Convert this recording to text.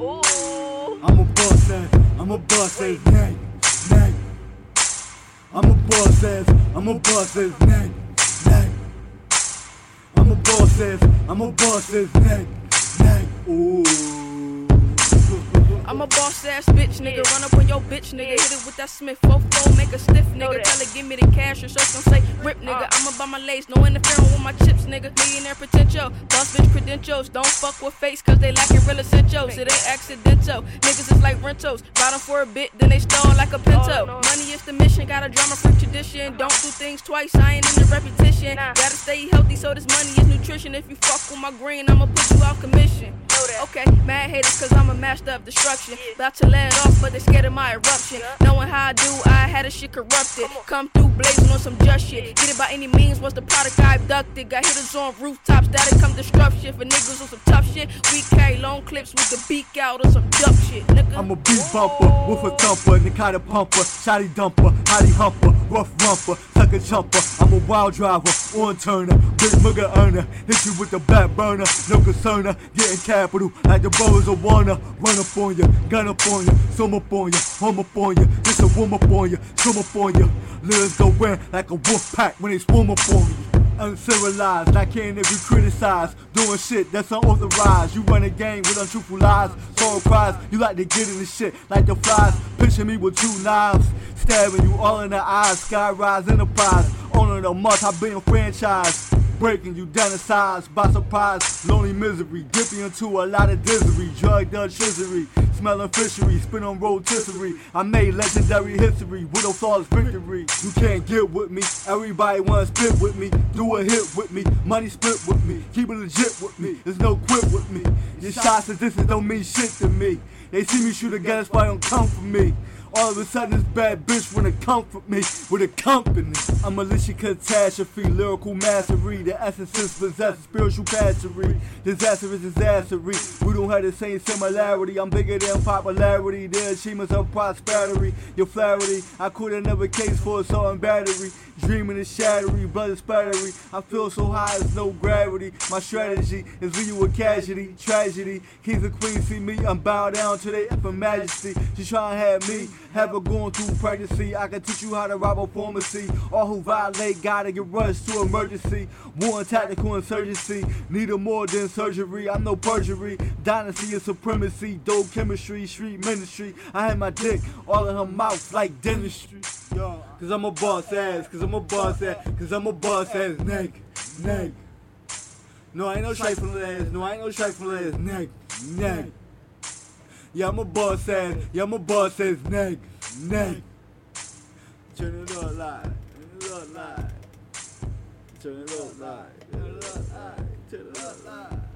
Ooh. I'm a boss ass, I'm a boss ass nigga, nigga. I'm a boss ass, I'm a boss ass nigga, nigga. I'm a boss ass, I'm a boss ass nigga, nigga. Ooh. I'm a boss ass bitch nigga. Run up on your bitch nigga. Hit it with that Smith 4 make a stiff nigga. Tell her give me the cash or so gon' say rip nigga. I'ma buy my lace, no interfering with my chips nigga. Millionaire potential, boss bitch credentials. Don't fuck with face cause they lacking real essentials. It ain't accidental. Niggas is like rentals. Buy them for a bit, then they stall like a pinto. Money is the mission, got a drama free tradition. Don't do things twice, I ain't in the repetition. Gotta stay healthy so this money is nutrition. If you fuck with my green, I'ma put you off commission. Okay, mad haters cause I'm a master of destruction. About to let off, but they scared of my eruption. Knowing how I do, I had a shit corrupted. Come through blazing on some just shit. Get it by any means, was the product I abducted. Got hitters on rooftops, that'll come shit. For niggas on some tough shit, we carry long clips with the beak out or some duck shit, nigga. I'm a beat bumper, with a thumper, Nikata pumper, shotty dumper, hottie humper, rough rumper, sucker chumper. I'm a wild driver, on turner, big mugger earner. Hit you with the back burner, no concerner. Getting capital like the brothers of Warner. Run up on ya, gun up on ya, sum up on ya, hum up on ya. A woman up on ya, swim up on ya. Lyrics go in like a wolf pack when they swim up on you. Uncivilized, I can't even criticize. Doing shit that's unauthorized. You run a game with untruthful lies. So cries, you like to get in the shit like the flies. Picture me with two knives, stabbing you all in the eyes. Skyrise Enterprise, owner the month, I've been franchise. Breaking you down in size by surprise, lonely misery, dipping into a lot of misery, drug dust chisery, smelling fishery, spin on rotisserie. I made legendary history with a flawless victory. You can't get with me, everybody wanna spit with me, do a hit with me, money split with me, keep it legit with me, there's no quit with me. Your shots and distance don't mean shit to me. They see me shoot a gun, that's why don't come for me. All of a sudden, this bad bitch wanna comfort me with a company. I'm a Alicia catastrophe, lyrical mastery. The essence is possessed, spiritual passery. Disaster is disastery. We don't have the same similarity. I'm bigger than popularity. The achievements of prosperity. Your flattery. I could have never case for assault and battery. Dreaming is shattery, blood is spattery. I feel so high, there's no gravity. My strategy is leave you with casualty, tragedy. Kings and queens see me, I'm bowed down to their infant majesty. She try and have me, her going through pregnancy. I can teach you how to rob a pharmacy. All who violate gotta get rushed to emergency. War and tactical insurgency. Need a more than surgery. I'm no perjury. Dynasty of supremacy. Dope chemistry, street ministry. I had my dick all in her mouth like dentistry. Cause I'm a boss ass, cause I'm a boss ass, cause I'm a boss ass nigga, nigga. No, I ain't no trifling ass, no, I ain't no trifling ass nigga, nigga. Yeah, my boss says, yeah, my boss says, neg, neg. Turn it up live, turn it up live. Turn it up live, turn it up live, turn it up live.